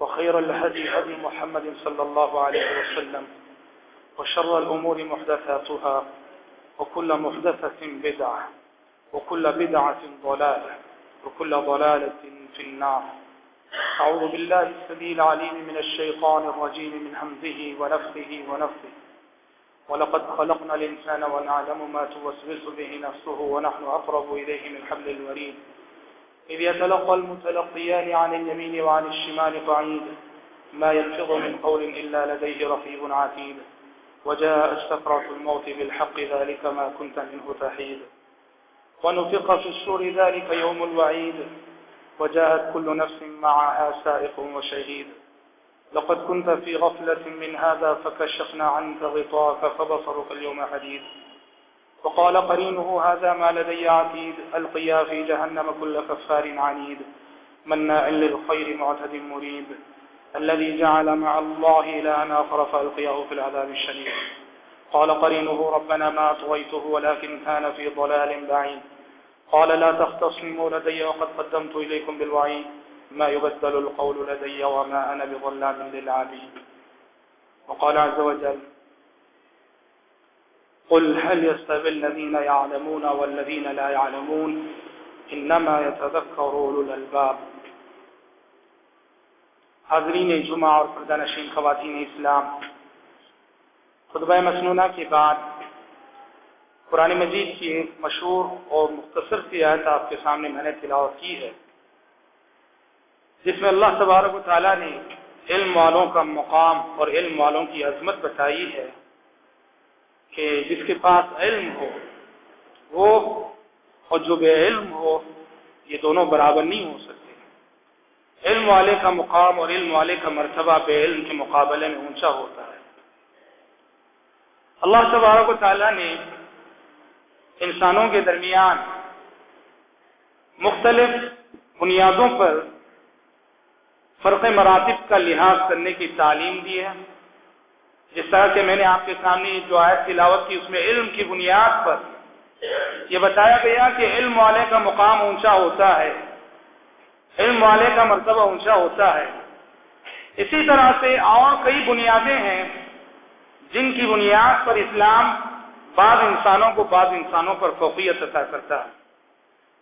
وخير الهدي هدي محمد صلى الله عليه وسلم وشر الأمور محدثاتها وكل محدثة بدعة وكل بدعة ضلالة وكل ضلالة في النار. أعوذ بالله السبيل العليم من الشيطان الرجيم من همزه ونفخه ونفخه. ولقد خلقنا الإنسان ونعلم ما توسوس به نفسه ونحن أقرب إليه من حبل الوريد. إذ يتلقى المتلقيان عن اليمين وعن الشمال قعيد. ما يلفظ من قول إلا لديه رقيب عتيد. وجاء استقرة الموت بالحق ذلك ما كنت منه تحيد ونفق في السور ذلك يوم الوعيد. وجاءت كل نفس معها سائق وشهيد. لقد كنت في غفلة من هذا فكشفنا عنك غطاك فبصرك اليوم حديد. وقال قرينه هذا ما لدي عتيد القيا في جهنم كل كفار عنيد. مناع للخير معتد مريد الذي جعل مع الله إلهنا آخر فألقياه في العذاب الشديد. قال قرينه ربنا ما أطويته ولكن كان في ضلال بعيد. قال لا تختصموا لدي وقد قدمت إليكم بالوعيد. ما يبدل القول لدي وما أنا بظلام للعبيد. وقال عز وجل قل هل يستوي الذين يعلمون والذين لا يعلمون انما يتذكر اولو الالباب حاضرین جمعہ اور پردہ نشین خواتین اسلام. خطبہ مسنونہ کے بعد قرآن مجید کی ایک مشہور اور مختصر سی آیت آپ کے سامنے میں نے تلاوت کی ہے، جس میں اللہ تبارک و تعالیٰ نے علم والوں کا مقام اور علم والوں کی عظمت بتائی ہے۔ کہ جس کے پاس علم ہو، وہ اور جو بے علم ہو، یہ دونوں برابر نہیں ہو سکتے۔ علم والے کا مقام اور علم والے کا مرتبہ بے علم کے مقابلے میں اونچا ہوتا ہے۔ اللہ تبارک و تعالیٰ نے انسانوں کے درمیان مختلف بنیادوں پر فرق مراتب کا لحاظ کرنے کی تعلیم دی ہے۔ جس طرح سے میں نے آپ کے سامنے جو آیت تلاوت کی اس میں علم کی بنیاد پر یہ بتایا گیا کہ علم والے کا مقام اونچا ہوتا ہے۔ علم والے کا مرتبہ اونچا ہوتا ہے۔ اسی طرح سے اور کئی بنیادیں ہیں جن کی بنیاد پر اسلام بعض انسانوں کو بعض انسانوں پر فوقیت عطا کرتا ہے۔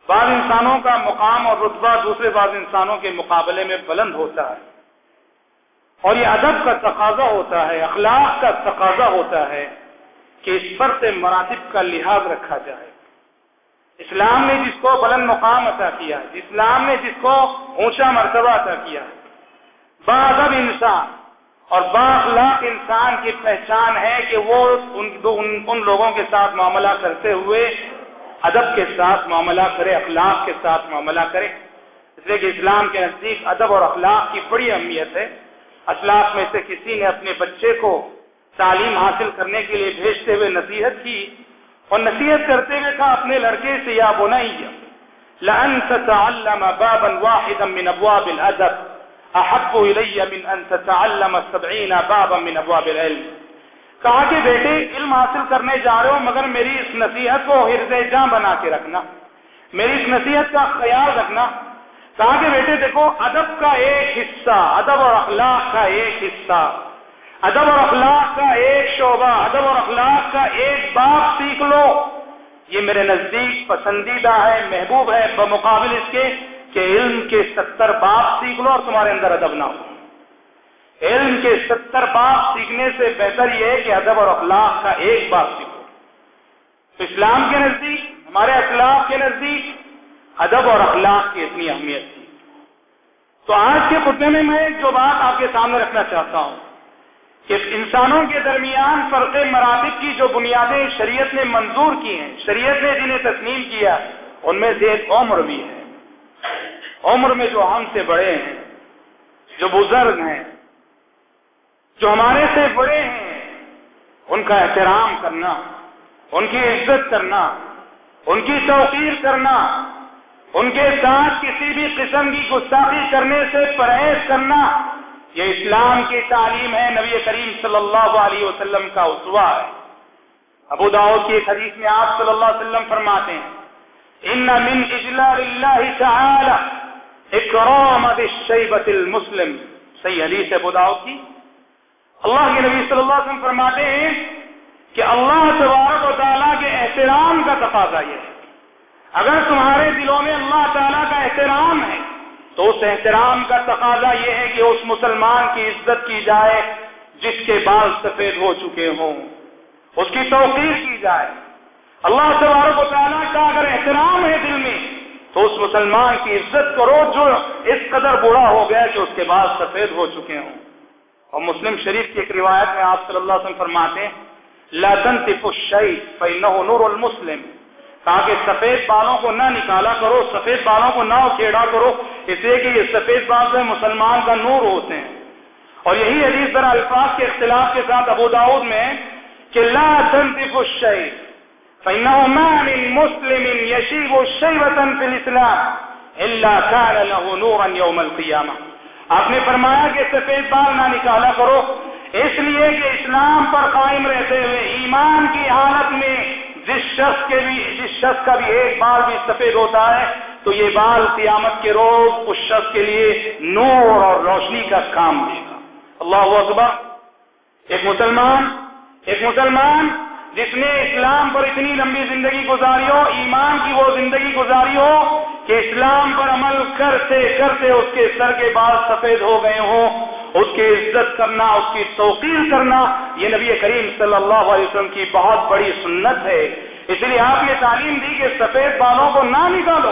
بعض انسانوں کا مقام اور رتبہ دوسرے بعض انسانوں کے مقابلے میں بلند ہوتا ہے۔ اور یہ ادب کا تقاضا ہوتا ہے اخلاق کا تقاضا ہوتا ہے کہ اس پر سے مراتب کا لحاظ رکھا جائے۔ اسلام نے جس کو بلند مقام عطا کیا ہے اسلام نے جس کو اونچا مرتبہ عطا کیا ہے۔ ادب انسان اور با اخلاق انسان کی پہچان ہے کہ وہ ان, ان, ان لوگوں کے ساتھ معاملہ کرتے ہوئے ادب کے ساتھ معاملہ کرے اخلاق کے ساتھ معاملہ کرے۔ اس لیے کہ اسلام کے نزدیک ادب اور اخلاق کی بڑی اہمیت ہے۔ اسلاف میں سے کسی نے اپنے بچے کو تعلیم حاصل کرنے کے لیے بھیجتے ہوئے نصیحت کی اور نصیحت کرتے ہوئے کہا، اپنے لڑکے سے یا بونا لأن تتعلم بابا واحدا من ابواب الادب، احب الي من ان تتعلم سبعین بابا من ابواب العلم۔ کہا کہ بیٹے، علم حاصل کرنے جا رہے ہو، مگر میری اس نصیحت کو حرز جاں بنا کے رکھنا، میری اس نصیحت کا خیال رکھنا کہا کہ بیٹے، دیکھو، ادب کا ایک حصہ، ادب اور اخلاق کا ایک حصہ۔ ادب اور اخلاق کا ایک شعبہ، ادب اور اخلاق کا ایک باپ سیکھ لو۔ یہ میرے نزدیک پسندیدہ ہے، محبوب ہے، بمقابل اس کے کہ علم کے ستر باپ سیکھ لو اور تمہارے اندر ادب نہ ہو۔ علم کے ستر باپ سیکھنے سے بہتر یہ ہے کہ ادب اور اخلاق کا ایک باپ سیکھو اسلام کے نزدیک، ہمارے اخلاق کے نزدیک ادب اور اخلاق کی اتنی اہمیت تھی۔ تو آج کے خطبے میں میں جو بات آپ کے سامنے رکھنا چاہتا ہوں کہ انسانوں کے درمیان فرق مراتب کی جو بنیادیں شریعت نے منظور کی ہیں، شریعت نے جنہیں تسلیم کیا، ان میں سے ایک عمر بھی ہے۔ عمر میں جو ہم سے بڑے ہیں، جو بزرگ ہیں، جو ہمارے سے بڑے ہیں، ان کا احترام کرنا، ان کی عزت کرنا، ان کی توقیر کرنا ان کے ساتھ کسی بھی قسم کی گستاخی کرنے سے پرہیز کرنا یہ اسلام کی تعلیم ہے، نبی کریم صلی اللہ علیہ وسلم کا اسوا ہے۔ ابو داؤد کی ایک حدیث میں آپ صلی اللہ علیہ وسلم فرماتے ہیں، ان من اجلال اللہ تعالی اکرام بالشیبت المسلم. صحیح حدیث ابو داؤد کی۔ اللہ کے نبی صلی اللہ علیہ وسلم فرماتے ہیں کہ اللہ تبارک و تعالیٰ کے احترام کا تقاضا یہ ہے۔ اگر تمہارے دلوں میں اللہ تعالیٰ کا احترام ہے، تو اس احترام کا تقاضا یہ ہے کہ اس مسلمان کی عزت کی جائے جس کے بال سفید ہو چکے ہوں۔ اس کی توقیر کی جائے۔ اللہ تبارک و تعالیٰ کا اگر احترام ہے دل میں، تو اس مسلمان کی عزت کرو جو اس قدر برا ہو گیا کہ اس کے بال سفید ہو چکے ہوں۔ اور مسلم شریف کی ایک روایت میں آپ صلی اللہ علیہ وسلم فرماتے ہیں لاتن تف الشیخ نور المسلم تاکہ سفید بالوں کو نہ نکالا کرو، سفید بالوں کو نہ کھیڑا کرو۔ اس لیے کہ یہ سفید بال سے مسلمان کا نور ہوتے ہیں۔ اور یہی حدیث ذرا الفاظ کے اختلاف کے ساتھ ابو داود میں کہ لا تنطف الشيء فإنه ما من مسلم يشيب الشيبة في الإسلام إلا كان له نورا يوم القيامة۔ آپ نے فرمایا کہ سفید بال نہ نکالا کرو۔ اس لیے کہ اسلام پر قائم رہتے ہوئے، ایمان کی حالت میں جس شخص کے بھی جس شخص کا بھی ایک بال بھی سفید ہوتا ہے، تو یہ بال قیامت کے روز اس شخص کے لیے نور اور روشنی کا کام دے گا۔ اللہ اکبر۔ ایک مسلمان ایک مسلمان جس نے اسلام پر اتنی لمبی زندگی گزاری ہو، ایمان کی وہ زندگی گزاری ہو، کہ اسلام پر عمل کرتے کرتے اس کے سر کے بال سفید ہو گئے ہوں۔ اس کی عزت کرنا، اس کی توقیر کرنا، یہ نبی کریم صلی اللہ علیہ وسلم کی بہت بڑی سنت ہے۔ اس لیے آپ نے تعلیم دی کہ سفید بالوں کو نہ نکالو۔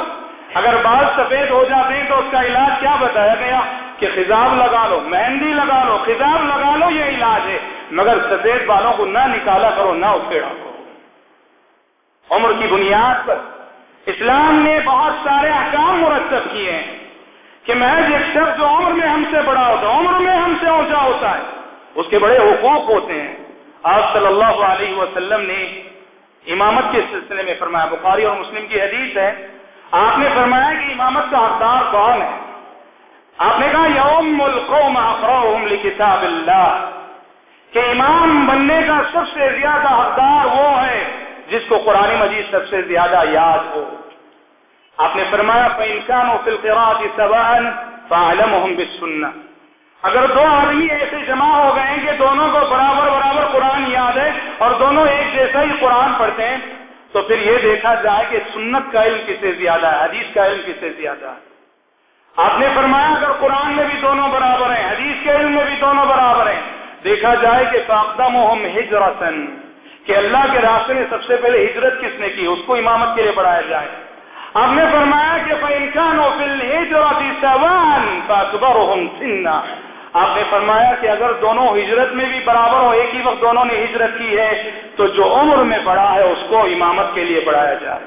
اگر بال سفید ہو جاتے ہیں تو اس کا علاج کیا بتایا گیا؟ کہ خزاب لگا لو، مہندی لگا لو خزاب لگا لو، یہ علاج ہے۔ مگر سفید بالوں کو نہ نکالا کرو، نہ اکھیڑا کرو۔ عمر کی بنیاد پر اسلام نے بہت سارے احکام مرتب کیے ہیں۔ کہ محض ایک شخص جو عمر میں ہم سے بڑا ہوتا ہے، عمر میں ہم سے اونچا ہوتا ہے، اس کے بڑے حقوق ہوتے ہیں۔ آپ صلی اللہ علیہ وسلم نے امامت کے سلسلے میں فرمایا، بخاری اور مسلم کی حدیث ہے، آپ نے فرمایا کہ امامت کا حقدار کون ہے؟ آپ نے کہا، یوم القوم اقرأهم لکتاب اللہ، کہ امام بننے کا سب سے زیادہ حقدار وہ ہے جس کو قرآن مجید سب سے زیادہ یاد ہو۔ آپ نے فرمایا فَإِنْكَانُ فِي الْقِرَاءَةِ سَوَاءً فَعَلَمُهُمْ بِالسُنَّةِ۔ اگر دو آدمی ایسے جمع ہو گئے ہیں کہ دونوں کو برابر برابر قرآن یاد ہے اور دونوں ایک جیسا ہی قرآن پڑھتے ہیں، تو پھر یہ دیکھا جائے کہ سنت کا علم کس سے زیادہ ہے، حدیث کا علم کس سے زیادہ ہے۔ آپ نے فرمایا، اگر قرآن میں بھی دونوں برابر ہیں، حدیث کے علم میں بھی دونوں برابر ہیں، دیکھا جائے کہ فاقدم ہجرتن کہ اللہ کے راستے میں سب سے پہلے ہجرت کس نے کی؟ اس کو امامت کے لیے بڑھایا جائے۔ آپ نے فرمایا کہ فنکان و فل سننا آپ نے فرمایا کہ اگر دونوں ہجرت میں بھی برابر ہو، ایک ہی وقت دونوں نے ہجرت کی ہے، تو جو عمر میں بڑا ہے، اس کو امامت کے لیے بڑھایا جائے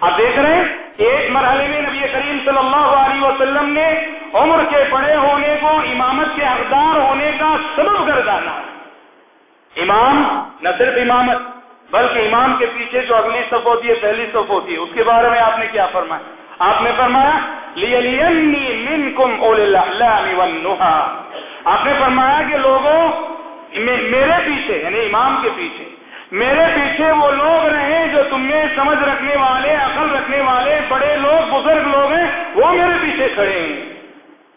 آپ دیکھ رہے ہیں، ایک مرحلے میں نبی کریم صلی اللہ علیہ وسلم نے عمر کے بڑے ہونے کو، امامت کے حقدار ہونے کا سبب گردانا امام نہ صرف امامت بلکہ امام کے پیچھے جو اگلی صف ہوتی ہے، پہلی صف ہوتی ہے۔ اس کے بارے میں آپ نے کیا فرمایا؟ آپ نے فرمایا آپ نے فرمایا کہ لوگوں میرے پیچھے یعنی امام کے پیچھے، میرے پیچھے وہ لوگ رہے جو تم میں سمجھ رکھنے والے، عقل رکھنے والے، بڑے لوگ، بزرگ لوگ ہیں، وہ میرے پیچھے کھڑے ہیں۔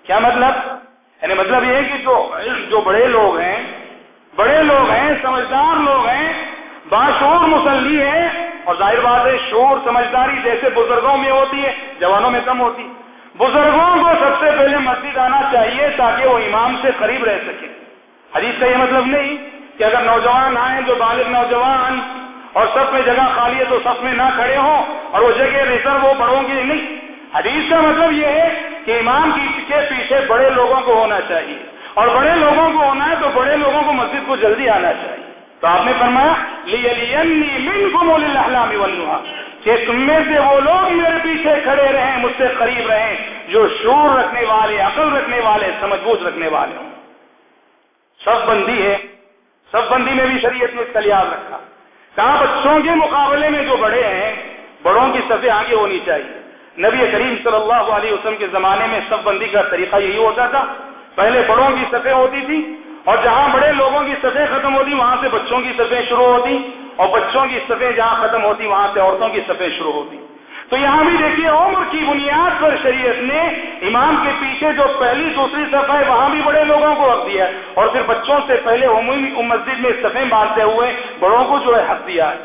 کیا مطلب؟ یعنی مطلب یہ کہ جو جو بڑے لوگ ہیں، بڑے لوگ ہیں، سمجھدار لوگ ہیں باشور مسلی ہے اور ظاہر بات ہے شور سمجھداری جیسے بزرگوں میں ہوتی ہے، جوانوں میں کم ہوتی ہے۔ بزرگوں کو سب سے پہلے مسجد آنا چاہیے تاکہ وہ امام سے قریب رہ سکے حدیث کا یہ مطلب نہیں کہ اگر نوجوان آئیں جو بالغ نوجوان اور سب میں جگہ خالی ہے تو سب میں نہ کھڑے ہوں اور وہ جگہ ریزرو وہ بڑوں کی نہیں۔ حدیث کا مطلب یہ ہے کہ امام کے پیچھے بڑے لوگوں کو ہونا چاہیے۔ اور بڑے لوگوں کو ہونا ہے تو بڑے لوگوں کو مسجد کو جلدی آنا چاہیے۔ تو آپ نے فرمایا کہ تم میں سے وہ لوگ میرے پیچھے کھڑے رہیں، مجھ سے قریب رہیں، جو شور رکھنے والے، عقل رکھنے والے سمجھ بوجھ رکھنے والے ہوں۔ سب بندی ہے، سب بندی میں بھی شریعت نے اس کا لحاظ رکھا۔ کہاں بچوں کے مقابلے میں جو بڑے ہیں، بڑوں کی سطح آگے ہونی چاہیے۔ نبی کریم صلی اللہ علیہ وسلم کے زمانے میں سب بندی کا طریقہ یہی ہوتا تھا۔ پہلے بڑوں کی سطح ہوتی تھی اور جہاں بڑے لوگوں کی سطح ختم ہوتی، وہاں سے بچوں کی سطح شروع ہوتی، اور بچوں کی سطح جہاں ختم ہوتی، وہاں سے عورتوں کی سطح شروع ہوتی۔ تو یہاں بھی دیکھیے، عمر کی بنیاد پر شریعت نے امام کے پیچھے جو پہلی دوسری صفحہ ہے، وہاں بھی بڑے لوگوں کو حق دیا ہے۔ اور پھر بچوں سے پہلے عمومی مسجد میں صفحے باندھتے ہوئے بڑوں کو جو ہے حق دیا ہے۔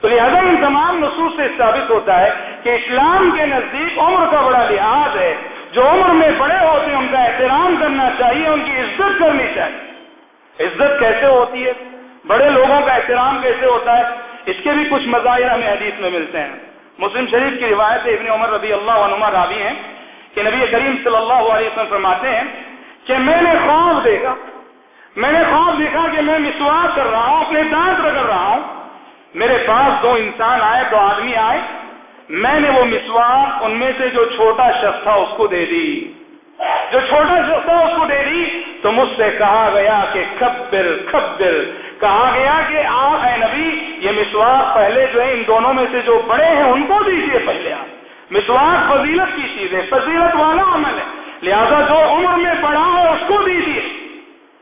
تو لہٰذا ان تمام نصوص سے ثابت ہوتا ہے کہ اسلام کے نزدیک عمر کا بڑا لحاظ ہے۔ جو عمر میں بڑے ہوتے ہیں، ان کا احترام کرنا چاہیے، ان کی عزت کرنی چاہیے۔ عزت کیسے ہوتی ہے؟ بڑے لوگوں کا احترام کیسے ہوتا ہے؟ اس کے بھی کچھ مظاہر ہمیں حدیث میں ملتے ہیں۔ مسلم شریف کی روایت ابن عمر رضی اللہ عنما راوی ہیں کہ نبی کریم صلی اللہ علیہ وسلم فرماتے ہیں کہ میں نے خواب دیکھا، میں نے خواب دیکھا کہ میں مسواس کر رہا ہوں، اپنے دانت رگڑ رہا ہوں۔ میرے پاس دو انسان آئے، دو آدمی آئے، میں نے وہ مسواس ان میں سے جو چھوٹا شخص تھا اس کو دے دی۔ جو چھوٹا شخص تھا اس کو دے دی، تو مجھ سے کہا گیا کہ کبر کبر۔ کہا گیا کہ آپ اے نبی، یہ مسواک پہلے جو ہے، ان دونوں میں سے جو بڑے ہیں، ان کو دیجیے پہلے آپ۔ مسواک فضیلت کی چیز ہے فضیلت والا عمل ہے۔ لہذا جو عمر میں پڑا ہے اس کو دیجیے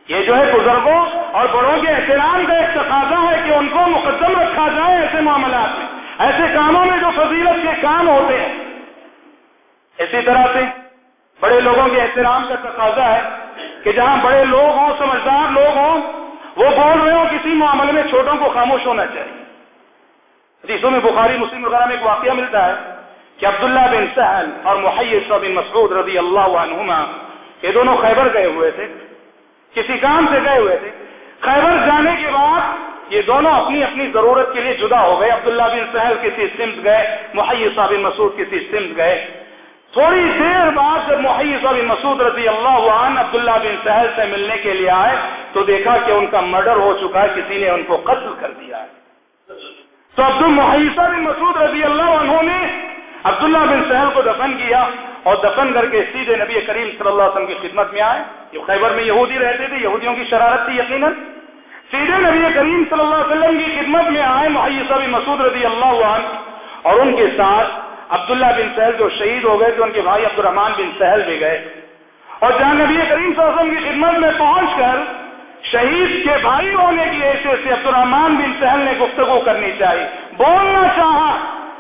یہ جو ہے، بزرگوں اور بڑوں کے احترام کا ایک تقاضا ہے کہ ان کو مقدم رکھا جائے ایسے معاملات میں۔ ایسے کاموں میں جو فضیلت کے کام ہوتے ہیں۔ اسی طرح سے بڑے لوگوں کے احترام کا تقاضا ہے کہ جہاں بڑے لوگ ہوں، سمجھدار لوگ ہوں، وہ بول رہے ہوں، کسی معاملے میں چھوٹوں کو خاموش ہونا چاہیے۔ حدیثوں میں بخاری، مسلم وغیرہ میں ایک واقعہ ملتا ہے کہ عبداللہ بن سہل اور محیث بن مسعود رضی اللہ عنہما یہ دونوں خیبر گئے ہوئے تھے۔ کسی کام سے گئے ہوئے تھے۔ خیبر جانے کے بعد یہ دونوں اپنی اپنی ضرورت کے لیے جدا ہو گئے۔ عبداللہ بن سہل کسی سمت گئے، محیث بن مسعود کسی سمت گئے۔ تھوڑی دیر بعد جب محیث بن مسعود رضی اللہ عنہ عبداللہ بن سہل سے ملنے کے لیے آئے تو دیکھا کہ ان کا مرڈر ہو چکا ہے، کسی نے ان کو قتل کر دیا ہے۔ تو عبد المحیثہ بن مسعود رضی اللہ عنہ نے عبداللہ بن سہل کو دفن کیا اور دفن کر کے سیدھے نبی کریم صلی اللہ علیہ وسلم کی خدمت میں آئے۔ یہ خیبر میں یہودی رہتے تھے، یہودیوں کی شرارت تھی یقیناً۔ سیدھے نبی کریم صلی اللہ علیہ وسلم کی خدمت میں آئے محیثہ بن مسعود رضی اللہ عنہ اور ان کے ساتھ عبداللہ بن سہل جو شہید ہو گئے تھے، ان کے بھائی عبد الرحمان بن سہل بھی گئے۔ اور جہاں نبی کریم صلی اللہ علیہ وسلم کی خدمت میں پہنچ کر شہید کے بھائی ہونے کی حیثیت سے عبد الرحمان بن سہل نے گفتگو کرنی چاہیے بولنا چاہا۔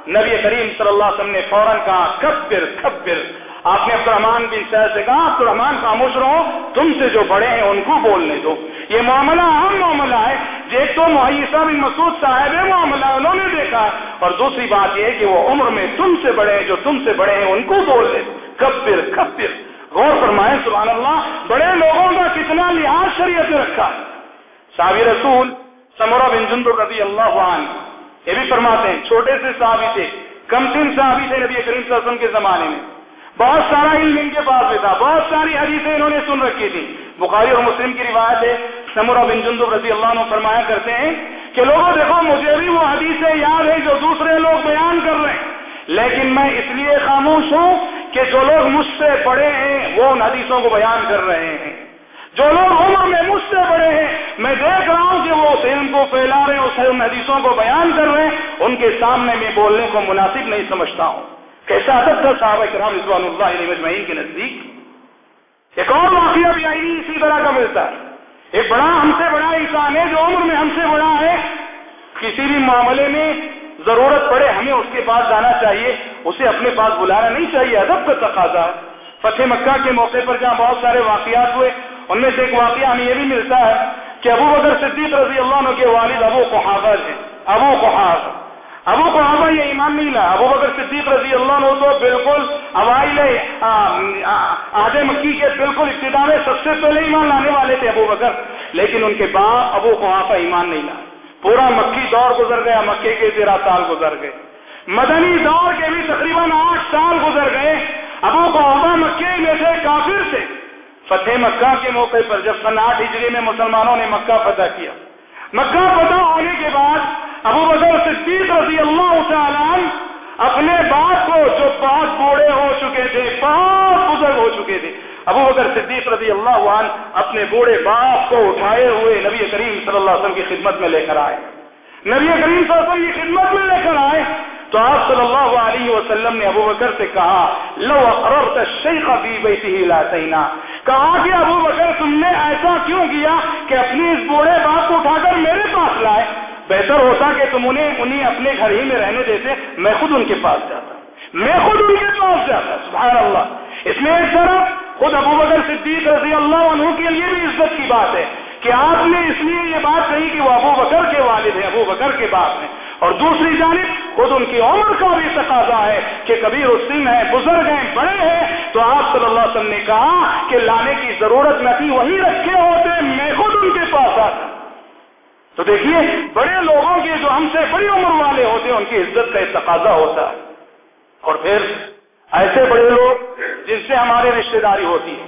نبی کریم صلی اللہ علیہ وسلم نے فوراً کہا، کبر کبر۔ آپ نے عبد الرحمان بن سہل سے کہا، عبد الرحمان خاموش رہو، تم سے جو بڑے ہیں ان کو بولنے دو۔ یہ معاملہ اہم معاملہ ہے۔ ایک تو معیشہ بن مسعود صاحب معاملہ انہوں نے دیکھا۔ اور دوسری بات یہ کہ وہ عمر میں تم سے بڑے ہیں، جو تم سے بڑے ہیں ان کو بولنے دو کبر کبر۔ غور فرمائیں، سبحان اللہ، بڑے لوگوں کا کتنا لحاظ شریعت نے رکھا۔ ہے صحابی رسول سمورہ بن جند رضی اللہ عنہ یہ بھی فرماتے ہیں، چھوٹے سے صحابی تھے، کم تین صحابی تھے نبی کریم صلی اللہ علیہ وسلم کے زمانے میں۔ بہت سارا علم ان کے پاس بھی تھا۔ بہت ساری حدیثیں انہوں نے سن رکھی تھی بخاری اور مسلم کی روایت ہے سمورہ بن جند رضی اللہ عنہ فرمایا کرتے ہیں کہ لوگوں، دیکھو، مجھے بھی وہ حدیثیں یاد ہیں جو دوسرے لوگ بیان کر رہے ہیں۔ لیکن میں اس لیے خاموش ہوں کہ جو لوگ مجھ سے بڑے ہیں، وہ ان حدیثوں کو بیان کر رہے ہیں۔ جو لوگ عمر میں مجھ سے بڑے ہیں، میں دیکھ رہا ہوں کہ وہ اس علم کو پھیلا رہے ہیں ان حدیثوں کو بیان کر رہے ہیں۔ ان کے سامنے میں بولنے کو مناسب نہیں سمجھتا ہوں۔ کیسا ادب تھا صاحب کرام رضوان اللہ علیہ مجمعین کے نزدیک؟ ایک اور واقعہ بھی آئی اسی طرح کا ملتا۔ ہے ایک بڑا ہم سے بڑا انسان ہے، جو عمر میں ہم سے بڑا ہے، کسی بھی معاملے میں ضرورت پڑے، ہمیں اس کے پاس جانا چاہیے، اسے اپنے پاس بلانا نہیں چاہیے، ادب کا تقاضا فتح مکہ کے موقع پر جہاں بہت سارے واقعات ہوئے، ان میں سے ایک واقعہ ہمیں یہ بھی ملتا ہے کہ ابو بکر صدیق رضی اللہ عنہ کے والد ابو کو ہیں۔ ابو کو ابو کو آبا یہ ایمان نہیں لا. ابو بکر صدیق رضی اللہ عنہ تو بالکل اوائل آدھے مکی کے بالکل ابتدا میں سب سے پہلے ایمان لانے والے تھے ابو بکر. لیکن ان کے باپ ابو کو ایمان نہیں لا. پورا مکی دور گزر گیا، مکے کے تیرہ سال گزر گئے. مدنی دور کے بھی تقریباً آٹھ سال گزر گئے. ابو کو مکے میں سے کافر سے فتح مکہ کے موقع پر جب سن آٹھ ہجری میں مسلمانوں نے مکہ فتح کیا. مکہ فتح ہونے کے بعد ابو بکر صدیق رضی اللہ تعالیٰ اپنے باپ کو جو بہت بوڑھے ہو چکے تھے، بہت بزرگ ہو چکے تھے، ابو بکر صدیق رضی اللہ عنہ اپنے بوڑھے باپ کو اٹھائے ہوئے نبی کریم صلی اللہ علیہ وسلم کی خدمت میں لے کر آئے۔ نبی کریم صلی اللہ علیہ وسلم کی خدمت میں لے کر آئے۔ تو آپ صلی اللہ علیہ وسلم نے ابو بکر سے کہا، لو اقررت الشیخ فی لا سینا کہا کہ ابو بکر، تم نے ایسا کیوں کیا کہ اپنی اس بوڑھے باپ کو اٹھا کر میرے پاس لائے؟ بہتر ہوتا کہ تم انہیں انہیں اپنے گھر ہی میں رہنے دیتے، میں خود ان کے پاس جاتا۔ میں خود ان کے پاس جاتا، سبحان اللہ۔ اس میں ایک طرف خود ابو بکر صدیق رضی اللہ عنہ کے لیے بھی عزت کی بات ہے کہ آپ نے اس لیے یہ بات کہی کہ وہ ابو بکر کے والد ہیں، ابو بکر کے باپ ہیں۔ اور دوسری جانب خود ان کی عمر کا بھی تقاضا ہے کہ کبھی رسیم ہے بزرگ ہیں، بڑے ہیں، تو آپ صلی اللہ علیہ وسلم نے کہا کہ لانے کی ضرورت نہ تھی وہی رکھے ہوتے، میں خود ان کے پاس آتا۔ تو دیکھیے، بڑے لوگوں کے جو ہم سے بڑی عمر والے ہوتے ہیں ان کی عزت کا تقاضا ہوتا۔ ہے اور پھر ایسے بڑے لوگ جن سے ہماری رشتے داری ہوتی ہے،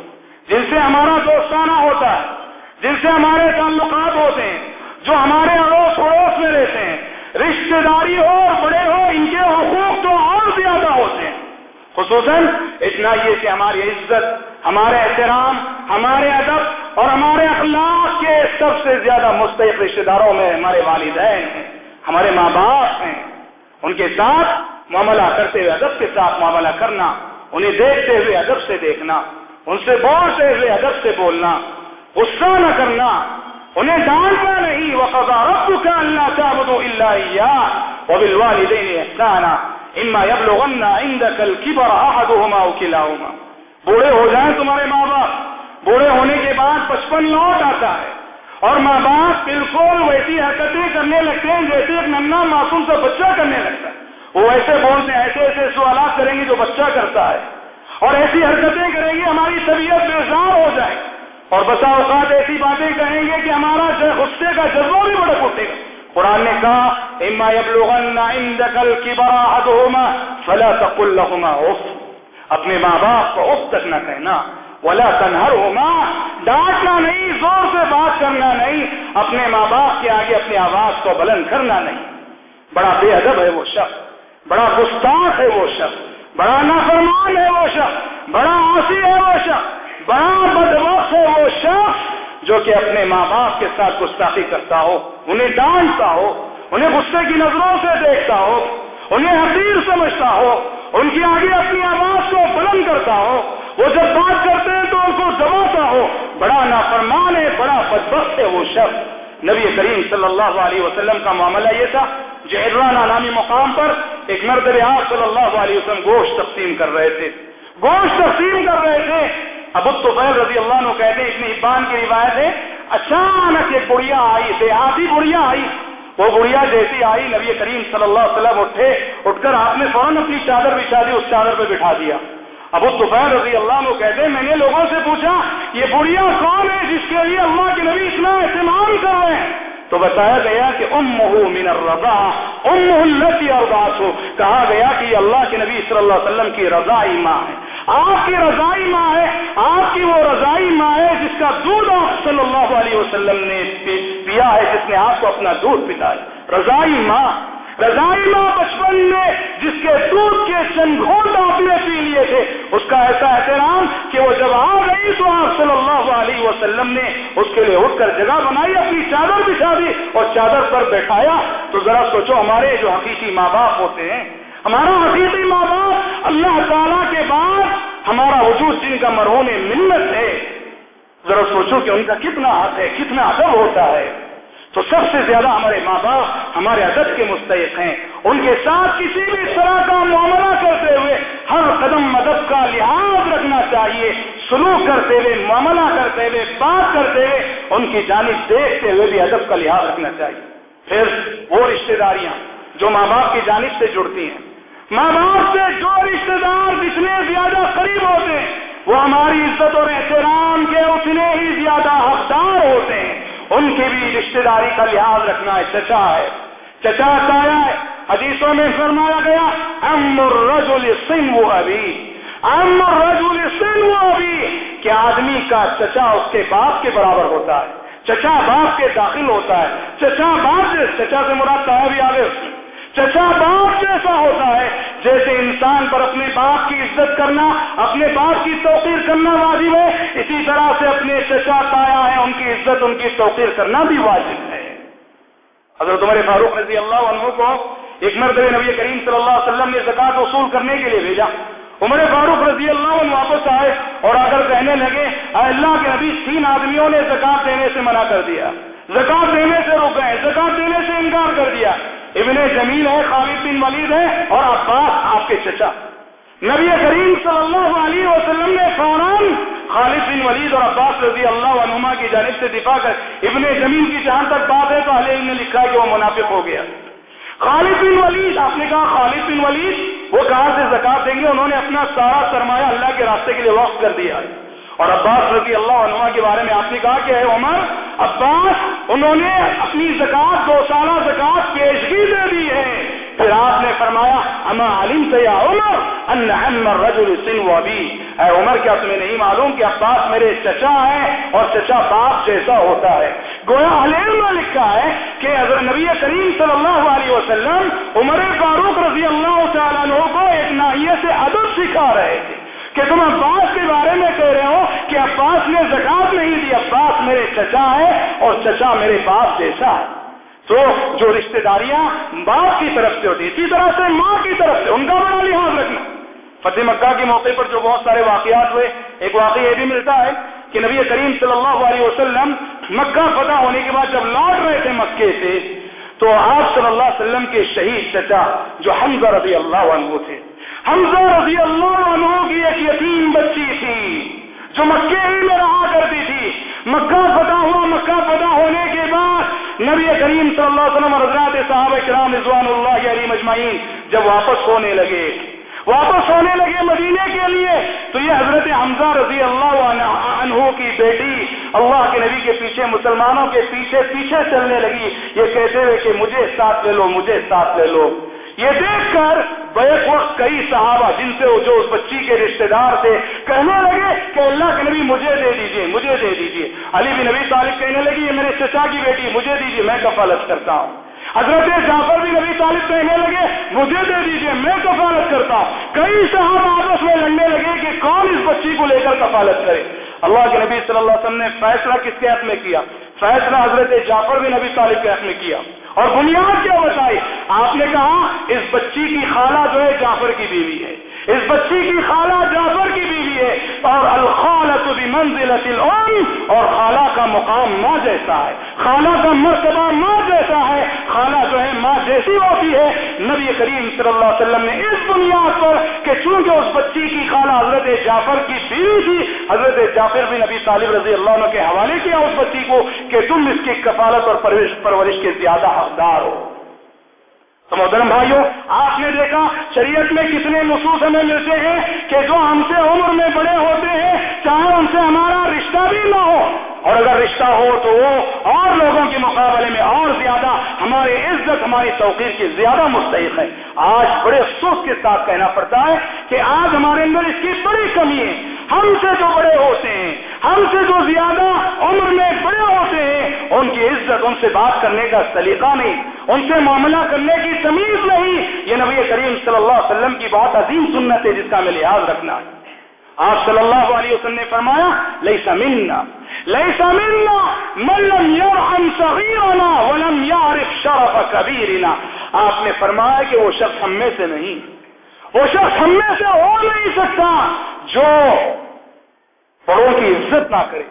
جن سے ہمارا دوستانہ ہوتا ہے، جن سے ہمارے تعلقات ہوتے ہیں، جو ہمارے اڑوس پڑوس میں رہتے ہیں رشتے داری ہو اور بڑے ہو، ان کے حقوق تو اور زیادہ ہوتے ہیں۔ خصوصاً اتنا یہ کہ ہماری عزت، ہمارے احترام، ہمارے ادب اور ہمارے اخلاق کے سب سے زیادہ مستحق رشتے داروں میں ہمارے والدین ہیں، ہمارے ماں باپ ہیں۔ ان کے ساتھ معاملہ کرتے ہوئے، ادب کے ساتھ معاملہ کرنا، انہیں دیکھتے ہوئے، ادب سے دیکھنا، ان سے بولتے ہوئے، ادب سے بولنا، غصہ نہ کرنا انہیں ڈانٹنا نہیں وقضا ربك الا تعبدوا الا اياه وبالوالدين احسانا اما يبلغن عندك الكبر احدهما او كلاهما۔ بوڑھے ہو جائیں تمہارے ماں باپ، بوڑھے ہونے کے بعد بچپن لوٹ آتا ہے۔ اور ماں باپ بالکل ویسی حرکتیں کرنے لگتے ہیں جیسے ایک ننا معصوم سے بچہ کرنے لگتا ہے۔ وہ ایسے بولتے ہیں، ایسے ایسے سوالات کریں گے جو بچہ کرتا ہے۔ اور ایسی حرکتیں کریں گی ہماری طبیعت بیزار ہو جائے اور بسا اوقات ایسی باتیں کہیں گے کہ ہمارا غصے کا جذبہ بھی بڑک اٹھے گا۔ قرآن نے کہا، اما يبلغن عندك الكبر احدهما فلا تقل لهما اف اپنے ماں باپ کو اف تک نہ کہنا، ولا تنهرهما، ڈانٹنا نہیں، زور سے بات کرنا نہیں، اپنے ماں باپ کے آگے اپنی آواز کو بلند کرنا نہیں۔ بڑا بے ادب ہے وہ شخص، بڑا گستاخ ہے وہ شخص، بڑا نافرمان ہے وہ شخص، بڑا عاصی ہے وہ شخص۔ بڑا بدبخ ہے وہ شخص جو کہ اپنے ماں باپ کے ساتھ گستاخی کرتا ہو، انہیں ڈانٹتا ہو، انہیں غصے کی نظروں سے دیکھتا ہو، انہیں حقیر سمجھتا ہو، ان کی آگے اپنی آواز کو بلند کرتا ہو، وہ جب بات کرتے ہیں تو ان کو دباتا ہو۔ بڑا نافرمان ہے، بڑا بدبخت ہے وہ شخص۔ نبی کریم صلی اللہ علیہ وسلم کا معاملہ یہ تھا، جو ارانہ نامی مقام پر ایک مرد ریاض صلی اللہ علیہ وسلم گوشت تقسیم کر رہے تھے۔ گوشت تقسیم کر رہے تھے۔ ابو تو رضی اللہ عنہ کہتے ہیں اتنی عبان کی روایت ہے، اچانک ایک بڑھیا آئی، دیہاتی بڑھیا آئی۔ وہ بڑھیا جیسی آئی، نبی کریم صلی اللہ علیہ وسلم اٹھے، اٹھ کر آپ نے فوراً اپنی چادر بچھا دی، اس چادر پہ بٹھا دیا۔ ابو طفیل رضی اللہ عنہ کہتے ہیں، میں نے لوگوں سے پوچھا، یہ بڑھیا کون ہے جس کے لیے اللہ کے نبی اتنا اہتمام کر رہے ہیں؟ تو بتایا گیا کہ ام من الرضا ام التی ارباس ہو کہا گیا کہ اللہ کے نبی صلی اللہ علیہ وسلم کی رضائی ماں ہے۔ آپ کی رضائی ماں ہے، آپ کی وہ رضائی ماں ہے جس کا دودھ آپ صلی اللہ علیہ وسلم نے پیا ہے، جس نے آپ کو اپنا دودھ پتا ہے۔ رضائی ماں رضائی ماں بچپن میں جس کے دودھ کے چند گھونٹ آپ نے پی لیے تھے، اس کا ایسا احترام کہ وہ جب آ گئی تو آپ صلی اللہ علیہ وسلم نے اس کے لیے اٹھ کر جگہ بنائی، اپنی چادر بچھا دی اور چادر پر بیٹھایا۔ تو ذرا سوچو ہمارے جو حقیقی ماں باپ ہوتے ہیں ہمارا حقیقی ماں باپ اللہ تعالی کے بعد ہمارا وجود جن کا مرہون منت ہے، ذرا سوچو کہ ان کا کتنا حق ہے، کتنا ادب ہوتا ہے۔ تو سب سے زیادہ ہمارے ماں باپ ہمارے ادب کے مستحق ہیں۔ ان کے ساتھ کسی بھی طرح کا معاملہ کرتے ہوئے ہر قدم ادب کا لحاظ رکھنا چاہیے۔ سلوک کرتے ہوئے، معاملہ کرتے ہوئے، بات کرتے ہوئے، ان کی جانب دیکھتے ہوئے بھی ادب کا لحاظ رکھنا چاہیے۔ پھر وہ رشتے داریاں جو ماں باپ کی جانب سے جڑتی ہیں۔ ماں باپ سے جو رشتے دار جتنے زیادہ قریب ہوتے ہیں، وہ ہماری عزت اور احترام کے اتنے ہی زیادہ حقدار ہوتے ہیں۔ ان کی بھی رشتے داری کا لحاظ رکھنا ہے۔ چچا ہے۔ چچا تایا ہے۔ حدیثوں میں فرمایا گیا ام الرجل سن وہ ابھی ام الرجل سن وہ ابھی کہ آدمی کا چچا اس کے باپ کے برابر ہوتا ہے۔ چچا باپ کے داخل ہوتا ہے۔ چچا باپ چچا سے مراد تایا بھی آگے۔ چچا باپ جیسا ہوتا ہے، جیسے انسان پر اپنے باپ کی عزت کرنا، اپنے باپ کی توقیر کرنا واجب ہے، اسی طرح سے اپنے چچا تایا ہے ان کی عزت، ان کی توقیر کرنا بھی واجب ہے۔ حضرت عمر فاروق رضی اللہ عنہ کو ایک مرتبہ نبی کریم صلی اللہ علیہ وسلم نے زکات وصول کرنے کے لیے بھیجا۔ عمر فاروق رضی اللہ عنہ واپس آئے اور اگر کہنے لگے اللہ کے نبی، تین آدمیوں نے زکات دینے سے منع کر دیا۔ زکات دینے سے رک گئے زکات دینے سے انکار کر دیا۔ ابن جمیل ہے، خالد بن ولید ہے اور عباس آپ کے چچا۔ نبی کریم صلی اللہ علیہ وسلم نے فوراً خالد بن ولید اور عباس رضی اللہ عنہما کی جانب سے دفاع کر ابن جمیل کی جہاں تک بات ہے تو علیہ نے لکھا کہ وہ منافق ہو گیا۔ خالد بن ولید، آپ نے کہا خالد بن ولید، وہ کہاں سے زکات دیں گے؟ انہوں نے اپنا سارا سرمایہ اللہ کے راستے کے لیے وقف کر دیا۔ ہے اور عباس رضی اللہ عنہ کے بارے میں آپ نے کہا کہ اے عمر، عباس، انہوں نے اپنی زکات دو سالہ زکات پیشگی دے دی ہے۔ پھر آپ نے فرمایا، اما علم سے یا عمر ان عمر رجل سن و ابی۔ اے عمر، کیا تمہیں نہیں معلوم کہ عباس میرے چچا ہے اور چچا باپ جیسا ہوتا ہے؟ گویا علم میں لکھا ہے کہ حضرت نبی کریم صلی اللہ علیہ وسلم عمر فاروق رضی اللہ تعالیٰ کو ایک ناحیے سے ادب سکھا رہے تھے۔ کہ تم عباس کے بارے میں کہہ رہے ہو کہ عباس نے زکات نہیں دی، عباس میرے چچا ہے اور چچا میرے باپ جیسا ہے۔ تو جو رشتے داریاں باپ کی طرف سے ہوتی، اسی طرح سے ماں کی طرف سے، ان کا بڑا لحاظ رکھنا۔ فتح مکہ کے موقع پر جو بہت سارے واقعات ہوئے، ایک واقعہ یہ بھی ملتا ہے کہ نبی کریم صلی اللہ علیہ وسلم مکہ فتح ہونے کے بعد جب لوٹ رہے تھے مکے سے، تو آپ صلی اللہ علیہ وسلم کے شہید چچا جو حمزہ رضی اللہ عنہ تھے حمزہ رضی اللہ عنہ کی ایک یتیم بچی تھی، جو مکے ہی میں رہا کرتی تھی۔ مکہ فتح ہوا، مکہ فتح ہونے کے بعد نبی کریم صلی اللہ علیہ وسلم حضرات صاحب کرام رضوان اللہ علی مجمعین جب واپس ہونے لگے۔ واپس ہونے لگے مدینے کے لیے، تو یہ حضرت حمزہ رضی اللہ عنہ کی بیٹی اللہ کے نبی کے پیچھے، مسلمانوں کے پیچھے پیچھے چلنے لگی۔ یہ کہتے ہوئے کہ مجھے ساتھ لے لو، مجھے ساتھ لے لو۔ یہ دیکھ کر بیک وقت کئی صحابہ جن سے جو اس بچی کے رشتہ دار تھے کہنے لگے کہ اللہ کے نبی مجھے دے دیجیے، مجھے دے دیجیے۔ علی بھی نبی طالب کہنے لگی یہ میرے چچا کی بیٹی، مجھے دیجیے، میں کفالت کرتا ہوں۔ حضرت جعفر بھی نبی طالب کہنے لگے، مجھے دے دیجیے، میں کفالت کرتا ہوں۔ کئی صحابہ آپس میں لڑنے لگے کہ کون اس بچی کو لے کر کفالت کرے؟ اللہ کے نبی صلی اللہ علیہ وسلم نے فیصلہ کس کے حق میں کیا؟ فیصلہ حضرت جعفر بن نبی طالب کے حق میں کیا۔ اور بنیاد کیا بتائی؟ آپ نے کہا، اس بچی کی خالہ جو ہے جعفر کی بیوی ہے۔ اس بچی کی خالہ جعفر کی بیوی ہے اور الخالت بمنزلت الام اور خالہ کا مقام ماں جیسا ہے، خالہ کا مرتبہ ماں جیسا ہے، خالہ جو ہے ماں جیسی ہوتی ہے۔ نبی کریم صلی اللہ علیہ وسلم نے اس بنیاد پر کہ چونکہ اس بچی کی خالہ حضرت جعفر کی بیوی تھی، حضرت جعفر بھی نبی طالب رضی اللہ عنہ کے حوالے کیا اس بچی کو کہ تم اس کی کفالت اور پرورش کے زیادہ حقدار ہو۔ تو محترم بھائیوں آپ نے دیکھا شریعت میں کتنے نصوص ہمیں ملتے ہیں کہ جو ہم سے عمر میں بڑے ہوتے ہیں، چاہے ان سے ہمارا رشتہ بھی نہ ہو۔ اور اگر رشتہ ہو تو وہ اور لوگوں کے مقابلے میں اور زیادہ ہماری عزت، ہماری توقیر کی زیادہ مستحق ہے۔ آج بڑے افسوس کے ساتھ کہنا پڑتا ہے کہ آج ہمارے اندر اس کی بڑی کمی ہے۔ ہم سے جو بڑے ہوتے ہیں ہم سے جو زیادہ عمر میں بڑے ہوتے ہیں، ان کی عزت، ان سے بات کرنے کا سلیقہ نہیں، ان سے معاملہ کرنے کی تمیز نہیں۔ یہ نبی کریم صلی اللہ علیہ وسلم کی بہت عظیم سنت ہے، جس کا ہمیں لحاظ رکھنا ہے۔ آپ صلی اللہ علیہ وسلم نے فرمایا لئی سمنا لئی سمنا ملم یرحم صغیرنا ولم یعرف شرف کبیرنا۔ آپ نے فرمایا کہ وہ شخص ہم میں سے نہیں، وہ شخص ہم میں سے ہو نہیں سکتا جو بڑوں کی عزت نہ کرے،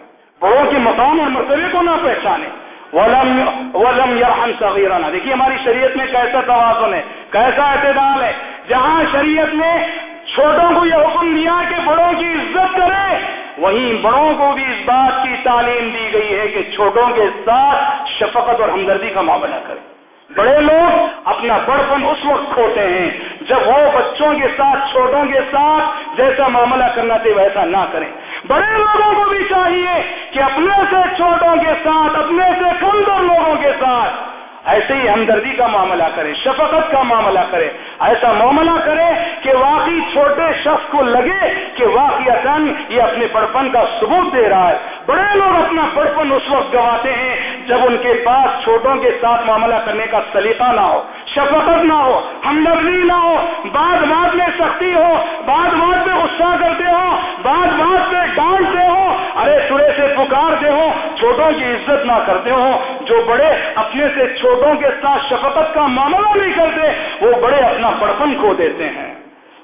بڑوں کے مقام اور مرتبے کو نہ پہچانے۔ ولم یرحم صغیرنا دیکھیے ہماری شریعت میں کیسا توازن ہے، کیسا اعتدال ہے۔ جہاں شریعت میں چھوٹوں کو یہ حکم دیا کہ بڑوں کی عزت کرے، وہیں بڑوں کو بھی اس بات کی تعلیم دی گئی ہے کہ چھوٹوں کے ساتھ شفقت اور ہمدردی کا معاملہ کرے۔ بڑے لوگ اپنا بڑپن اس وقت کھوتے ہیں جب وہ بچوں کے ساتھ، چھوٹوں کے ساتھ جیسا معاملہ کرنا تھے ویسا نہ کریں۔ بڑے لوگوں کو بھی چاہیے کہ اپنے سے چھوٹوں کے ساتھ، اپنے سے کمزور لوگوں کے ساتھ ایسے ہی ہمدردی کا معاملہ کرے، شفقت کا معاملہ کرے، ایسا معاملہ کرے کہ واقعی چھوٹے شخص کو لگے کہ واقعی اچھا یہ اپنے پڑپن کا ثبوت دے رہا ہے۔ بڑے لوگ اپنا پڑپن اس وقت گواتے ہیں جب ان کے پاس چھوٹوں کے ساتھ معاملہ کرنے کا سلیقہ نہ ہو۔ شفقت نہ ہو، ہمدردی نہ ہو، بعد بات میں سختی ہو، بعد بات میں غصہ کرتے ہو، بعد بات میں ڈانٹتے ہو، ارے سرے سے پکارتے ہو، چھوٹوں کی عزت نہ کرتے ہو، جو بڑے اپنے سے چھوٹوں کے ساتھ شفقت کا معاملہ نہیں کرتے، وہ بڑے اپنا بڑپن کھو دیتے ہیں۔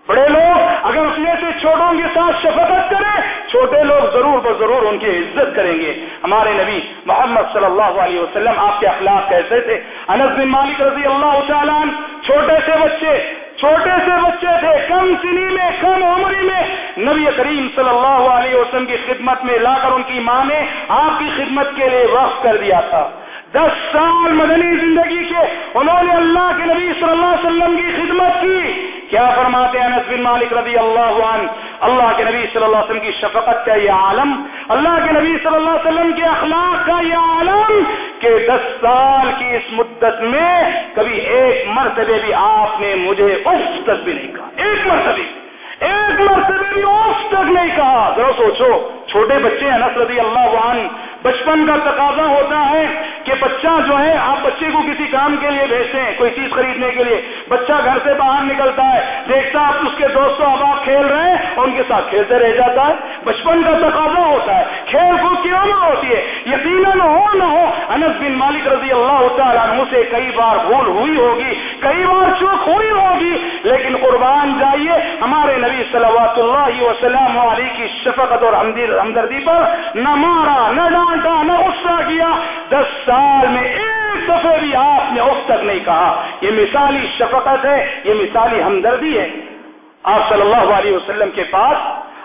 بڑے لوگ اگر اپنے سے چھوٹوں کے ساتھ شفقت کریں، چھوٹے لوگ ضرور ب ضرور ان کی عزت کریں گے۔ ہمارے نبی محمد صلی اللہ علیہ وسلم آپ کے اخلاق کیسے تھے؟ انس بن مالک رضی اللہ تعالیٰ چھوٹے سے بچے، چھوٹے سے بچے تھے، کم سنی میں، کم عمری میں۔ نبی کریم صلی اللہ علیہ وسلم کی خدمت میں لا کر ان کی ماں نے آپ کی خدمت کے لیے وقف کر دیا تھا۔ دس سال مدنی زندگی کے انہوں نے اللہ کے نبی صلی اللہ علیہ وسلم کی خدمت کی۔ کیا فرماتے ہیں انس بن مالک رضی اللہ عنہ؟ اللہ کے نبی صلی اللہ علیہ وسلم کی شفقت کا یہ عالم، اللہ کے نبی صلی اللہ علیہ وسلم کے اخلاق کا یہ عالم کہ دس سال کی اس مدت میں کبھی ایک مرتبہ بھی آپ نے مجھے اف تک بھی نہیں کہا۔ ایک مرتبہ ایک مرتبہ بھی اف تک نہیں کہا۔ ذرا سوچو، چھوٹے بچے انس رضی اللہ عنہ بچپن کا تقاضا ہوتا ہے کہ بچہ جو ہے، آپ بچے کو کسی کام کے لیے بھیجتے ہیں، کوئی چیز خریدنے کے لیے۔ بچہ گھر سے باہر نکلتا ہے، دیکھتا آپ اس کے دوستوں اب آپ کھیل رہے ہیں، اور ان کے ساتھ کھیلتے رہ جاتا ہے۔ بچپن کا تقاضا ہوتا ہے۔ کھیل کود کی عمر ہوتی ہے؟ یقیناً ہو نہ ہو، انس بن مالک رضی اللہ تعالیٰ عنہ سے کئی بار بھول ہوئی ہوگی، کئی بار چوک ہوئی ہوگی۔ لیکن قربان جائیے، ہمارے نبی صلی اللہ وسلم علیہ کی شفقت اور ہمدردی پر نہ مارا، نہ ڈانٹا نہ غصہ کیا، دس سال میں ایک دفعہ بھی آپ نے اس تک نہیں کہا۔ یہ مثالی شفقت ہے، یہ مثالی ہمدردی ہے۔ آپ صلی اللہ علیہ وسلم کے پاس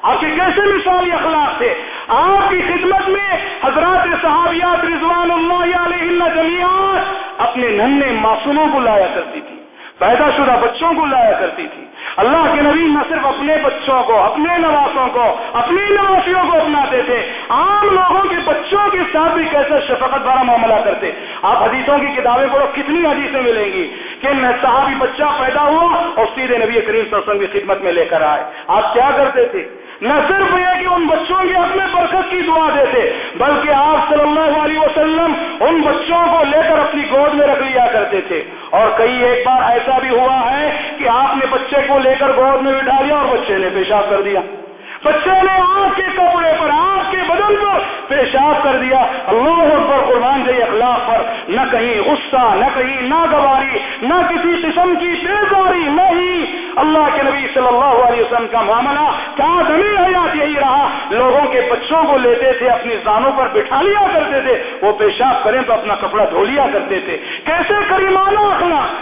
آپ کے کیسے مثالی اخلاق تھے؟ آپ کی خدمت میں حضرات صحابیات رضوان اللہ علیہ جمیات اپنے ننے معصوموں کو لایا کرتی تھی، پیدا شدہ بچوں کو لایا کرتی تھی۔ اللہ کے نبی نہ صرف اپنے بچوں کو، اپنے نواسوں کو، اپنی نواسیوں کو اپناتے تھے۔ عام لوگوں کے بچوں کے ساتھ بھی کیسے شفقت بھرا معاملہ کرتے؟ آپ حدیثوں کی کتابیں پڑھو، کتنی حدیثیں ملیں گی کہ صحابی بچہ پیدا ہوا اور سیدھے نبی کریم صلی اللہ علیہ وسلم کی خدمت میں لے کر آئے۔ آپ کیا کرتے تھے؟ نہ صرف یہ کہ ان بچوں کے حق میں برکت کی دعا دیتے، بلکہ آپ صلی اللہ علیہ وسلم ان بچوں کو لے کر اپنی گود میں رکھ لیا کرتے تھے۔ اور کئی ایک بار ایسا بھی ہوا ہے کہ آپ نے بچے کو لے کر گود میں بٹھا لیا اور بچے نے پیشاب کر دیا۔ بچے نے آپ کے کپڑے پر، آپ کے بدن پر پیشاب کر دیا۔ اللہ پر قربان جی اخلاق پر۔ نہ کہیں غصہ، نہ کہیں ناگواری، نہ کسی قسم کی بیزاری نہیں اللہ کے نبی صلی اللہ علیہ وسلم کا معاملہ۔ کیا زمین حیات یہی رہا؟ لوگوں کے بچوں کو لیتے تھے، اپنی زانوں پر بٹھا لیا کرتے تھے۔ وہ پیشاب کریں تو اپنا کپڑا دھو لیا کرتے تھے۔ کیسے کریمانہ اخلاق؟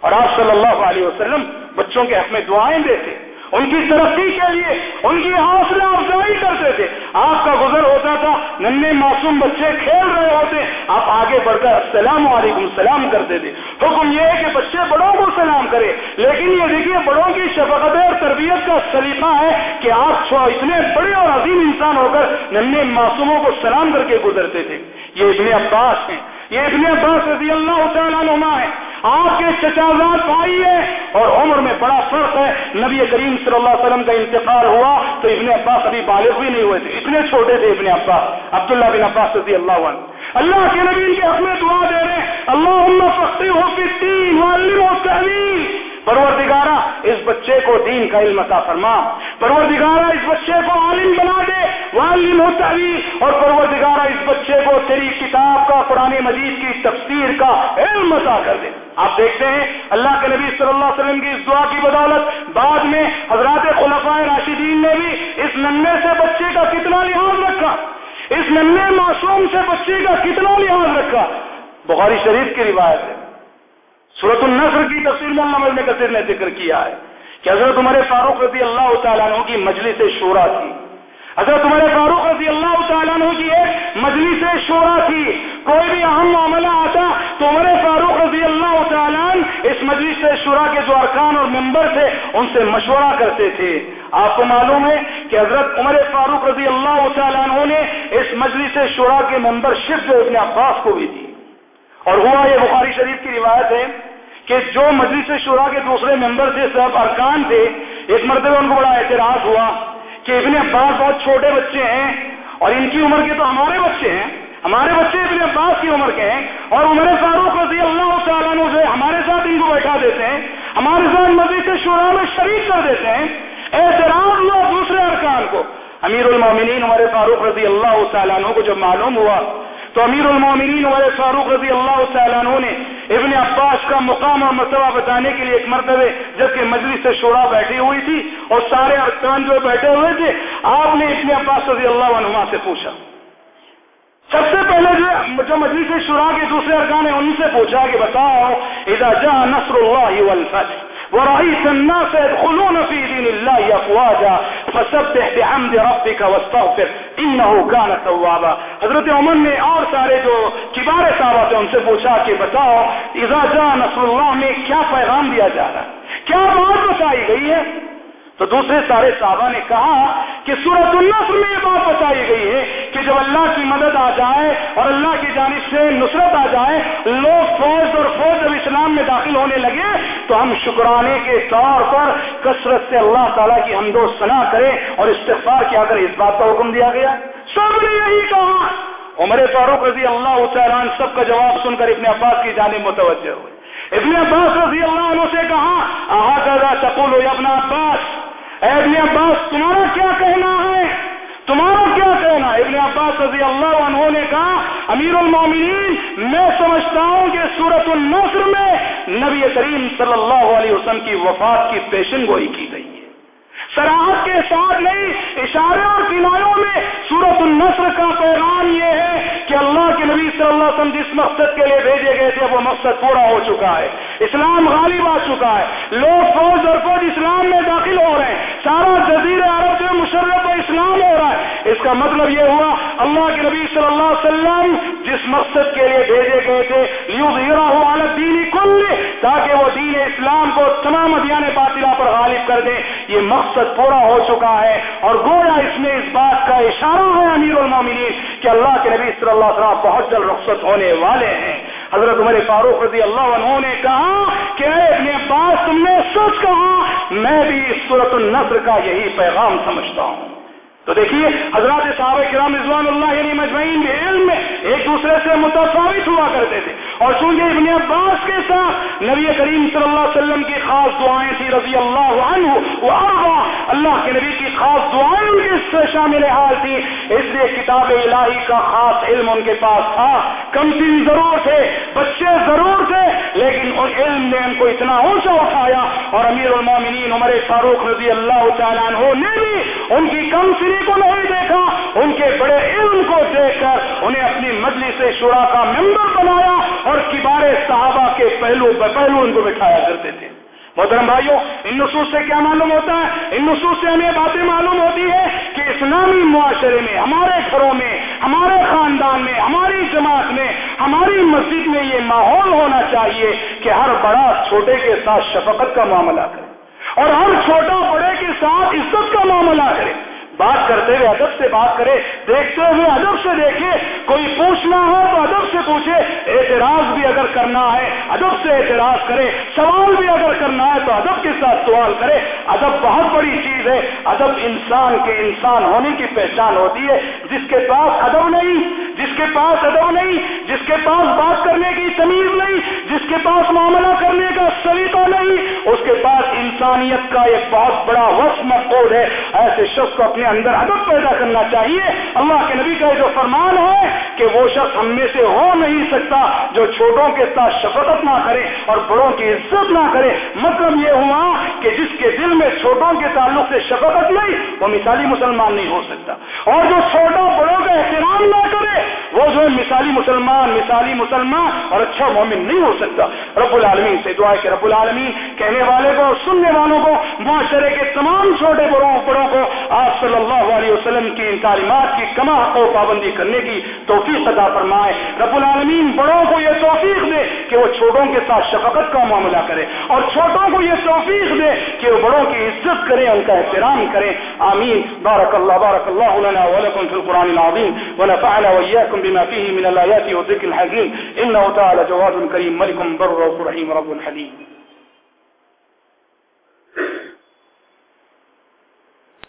اور آپ صلی اللہ علیہ وسلم بچوں کے حق میں دعائیں دیتے۔ ان کی ترقی کے لیے، ان کی حوصلہ افزائی کرتے تھے۔ آپ کا گزر ہوتا تھا ننے معصوم بچے کھیل رہے ہوتے، آپ آگے بڑھ کر السلام علیکم سلام کرتے تھے۔ حکم یہ ہے کہ بچے بڑوں کو سلام کرے۔ لیکن یہ دیکھیے، بڑوں کی شفقت اور تربیت کا سلیقہ ہے کہ آپ اتنے بڑے اور عظیم انسان ہو کر ننے معصوموں کو سلام کر کے گزرتے تھے۔ یہ ابن عباس ہیں۔ یہ ابن عباس رضی اللہ تعالیٰ نما ہے آپ کے چچازاد بھائی ہے اور عمر میں بڑا فرق ہے۔ نبی کریم صلی اللہ علیہ وسلم کا انتقال ہوا تو ابن عباس ابھی بالغ بھی نہیں ہوئے تھے، اتنے چھوٹے تھے ابن عباس، عبداللہ بن عباس رضی اللہ عنہ۔ اللہ کے نبی ان کے حق میں دعا دے رہے اللہ فخر ہو کہ تین پرور اس بچے کو دین کا علم عطا فرما۔ پرور اس بچے کو عالم بنا دے۔ والم ہوتا اور پرور اس بچے کو تیری کتاب کا، قرآن مجید کی تفسیر کا علم عطا کر دے۔ آپ دیکھتے ہیں، اللہ کے نبی صلی اللہ علیہ وسلم کی اس دعا کی بدولت، بعد میں حضرات خلفائے راشدین نے بھی اس ننے سے بچے کا کتنا لحاظ رکھا۔ اس ننے معصوم سے بچے کا کتنا لحاظ رکھا۔ بخاری شریف کی روایت ہے۔ صورت النصر کی تفصیل مولانا کثیر نے ذکر کیا ہے کہ حضرت عمر فاروق رضی اللہ تعالیٰ عنہ کی مجلس شورا تھی۔ حضرت عمر فاروق رضی اللہ تعالیٰ عنہ کی ایک مجلس شورا تھی۔ کوئی بھی اہم معاملہ آتا تو عمر فاروق رضی اللہ تعالیٰ اس مجلس شورا کے جو ارکان اور ممبر تھے، ان سے مشورہ کرتے تھے۔ آپ کو معلوم ہے کہ حضرت عمر فاروق رضی اللہ تعالیٰ عنہ نے اس مجلس شورا کے ممبر شف جو ابن عباس کو بھی دی اور ہوا یہ بخاری شریف کی روایت ہے کہ جو مجلس شورا کے دوسرے ممبر تھے سب ارکان تھے، ایک مرتبہ ان کو بڑا اعتراض ہوا کہ ابن عباس بہت چھوٹے بچے ہیں اور ان کی عمر کے تو ہمارے بچے ہیں، ہمارے بچے ابن عباس کی عمر کے ہیں اور عمر فاروق رضی اللہ تعالیٰ سے ہمارے ساتھ ان کو بیٹھا دیتے ہیں، ہمارے ساتھ مزید شورا میں شریک کر دیتے ہیں۔ اعتراض ہوا دوسرے ارکان کو۔ امیر المومنین عمر فاروق رضی اللہ تعالیٰ کو جب معلوم ہوا تو امیر المومنین عمر فاروق رضی اللہ تعالیٰ نے ابن عباس کا مقام اور مرتبہ بتانے کے لیے ایک مرتبہ جبکہ مجلس سے شورا بیٹھی ہوئی تھی اور سارے ارکان جو بیٹھے ہوئے تھے، آپ نے ابن عباس رضی اللہ عنہ سے پوچھا۔ سب سے پہلے جو جو مجلس شورا کے دوسرے ارکان ہیں ان سے پوچھا کہ بتاؤ، اذا جاء نصر اللہ والفتح. ورأيت الناس يدخلون في دين الله أفواجا، فسبح بحمد ربك واستغفر، إنه كان توابا. حضرت عمر نے اور سارے جو کبار صحابہ تھے، ان سے پوچھا کہ بتاؤ، اذا جاء نصر اللہ میں کیا پیغام دیا جا رہا ہے؟ کیا بات بتائی گئی ہے؟ تو دوسرے سارے صحابہ نے کہا کہ سورت النصر میں یہ بات بتائی گئی ہے کہ جب اللہ کی مدد آ جائے اور اللہ کی جانب سے نصرت آ جائے، لوگ فوج اور فوج جب اسلام میں داخل ہونے لگے تو ہم شکرانے کے طور پر کثرت سے اللہ تعالیٰ کی ہم دو سنا کریں اور استغفار کیا کر اس بات کا حکم دیا گیا۔ سب نے یہی کہا۔ عمر فاروق رضی اللہ تعالیٰ سب کا جواب سن کر ابن عباس کی جانب متوجہ ہوئے۔ ابن عباس رضی اللہ عنہ سے کہا آہا سکول ابن عباس ابن عباس، تمہارا کیا کہنا ہے؟ تمہارا کیا کہنا ہے؟ ابن عباس رضی اللہ عنہ نے کہا، امیر المومنین، میں سمجھتا ہوں کہ سورت النصر میں نبی کریم صلی اللہ علیہ وسلم کی وفات کی پیشن گوئی کی گئی۔ سراہد کے ساتھ نہیں، اشارے اور کناروں میں سورت النصر کا پیغام یہ ہے کہ اللہ کے نبی صلی اللہ علیہ وسلم جس مقصد کے لیے بھیجے گئے تھے، وہ مقصد پورا ہو چکا ہے۔ اسلام غالب آ چکا ہے۔ لوگ فوج اور فوج اسلام میں داخل ہو رہے ہیں۔ سارا جزیر عرب سے مشرف و اسلام ہو رہا ہے۔ اس کا مطلب یہ ہوا، اللہ کے نبی صلی اللہ علیہ وسلم جس مقصد کے لیے بھیجے گئے تھے یو دینی کل تاکہ وہ دین اسلام کو تمام ادیان باطلا پر غالب کر دیں یہ مقصد پورا ہو چکا ہے اور گویا اس میں اس بات کا اشارہ ہے امیر المومنین کہ اللہ کے نبی صلی اللہ علیہ وسلم بہت جلد رخصت ہونے والے ہیں۔ حضرت عمر فاروق رضی اللہ عنہ نے کہا کہ اپنے پاس تم نے سچ کہا، میں بھی اس صورت النصر کا یہی پیغام سمجھتا ہوں۔ تو دیکھیے، حضرات صحابہ کرام رضوان اللہ یعنی مجمعین کے علم میں ایک دوسرے سے متفاوت ہوا کرتے تھے۔ اور چونکہ ابن عباس کے ساتھ نبی کریم صلی اللہ علیہ وسلم کی خاص دعائیں تھی رضی اللہ عنہ، وہ اللہ کے نبی کی خاص دعائیں ان کے شامل حال تھی اس لیے کتاب الہی کا خاص علم ان کے پاس تھا۔ کم دن ضرور تھے، بچے ضرور تھے، لیکن ان علم نے ان کو اتنا اونچا اٹھایا۔ اور امیر المومنین عمر فاروق رضی اللہ تعالیٰ عنہ نے بھی ان کی کم کو نہیں دیکھا، ان کے بڑے علم کو دیکھ کر انہیں اپنی مجلس شورا کا ممبر بنایا اور کبار صحابہ کے پہلو پہلو ان کو بٹھایا کرتے تھے۔ محترم بھائیوں ان نصوص سے کیا معلوم ہوتا ہے؟ ان نصوص سے ہمیں باتیں معلوم ہوتی ہے کہ اسلامی معاشرے میں، ہمارے گھروں میں، ہمارے خاندان میں، ہماری جماعت میں، ہماری مسجد میں یہ ماحول ہونا چاہیے کہ ہر بڑا چھوٹے کے ساتھ شفقت کا معاملہ کرے اور ہر چھوٹا بڑے کے ساتھ عزت کا معاملہ کرے۔ بات کرتے ہوئے ادب سے بات کرے، دیکھتے ہوئے ادب سے دیکھے، کوئی پوچھنا ہو تو ادب سے پوچھے، اعتراض بھی اگر کرنا ہے، ادب سے اعتراض کرے، سوال بھی اگر کرنا ہے تو ادب کے ساتھ سوال کرے۔ ادب بہت بڑی چیز ہے۔ ادب انسان کے انسان ہونے کی پہچان ہوتی ہے۔ جس کے پاس ادب نہیں، جس کے پاس ادب نہیں، جس کے پاس بات کرنے کی تمیز نہیں، جس کے پاس معاملہ کرنے کا سلیقہ نہیں، اس کے پاس انسانیت کا ایک بہت بڑا وسم مقبول ہے۔ ایسے شخص کو اپنے اندر ادب پیدا کرنا چاہیے۔ اللہ کے نبی کا جو فرمان ہے کہ وہ شخص ہم میں سے ہو نہیں سکتا، جو چھوٹوں کے ساتھ شفقت نہ کرے اور بڑوں کی عزت نہ کرے مطلب یہ ہوا کہ جس کے دل میں چھوٹوں کے تعلق سے شفقت نہیں، وہ مثالی مسلمان نہیں ہو سکتا۔ اور جو چھوٹا بڑوں احترام نہ کرے، وہ جو ہے مثالی مسلمان مثالی مسلمان، اور اچھا مومن نہیں ہو سکتا۔ رب العالمین سے دعا کہ رب العالمین کہنے والے کو، سننے والوں کو، معاشرے کے تمام چھوٹے بڑوں بڑوں کو آپ صلی اللہ علیہ وسلم کی ان تعلیمات کی کما کو پابندی کرنے کی توفیق عطا فرمائے۔ رب العالمین بڑوں کو یہ توفیق دے کہ وہ چھوٹوں کے ساتھ شفقت کا معاملہ کرے، اور چھوٹوں کو یہ توفیق دے کہ وہ بڑوں کی عزت کریں، ان کا احترام کریں۔ آمین۔ بارک اللہ بارک اللہ لنا ولکم فی القرآن العظیم۔ العظيم. ونفعنا وإياكم بما فيه من الآيات والذكر الحكيم. إنه تعالى جواد كريم ملك بر رحيم رب حليم.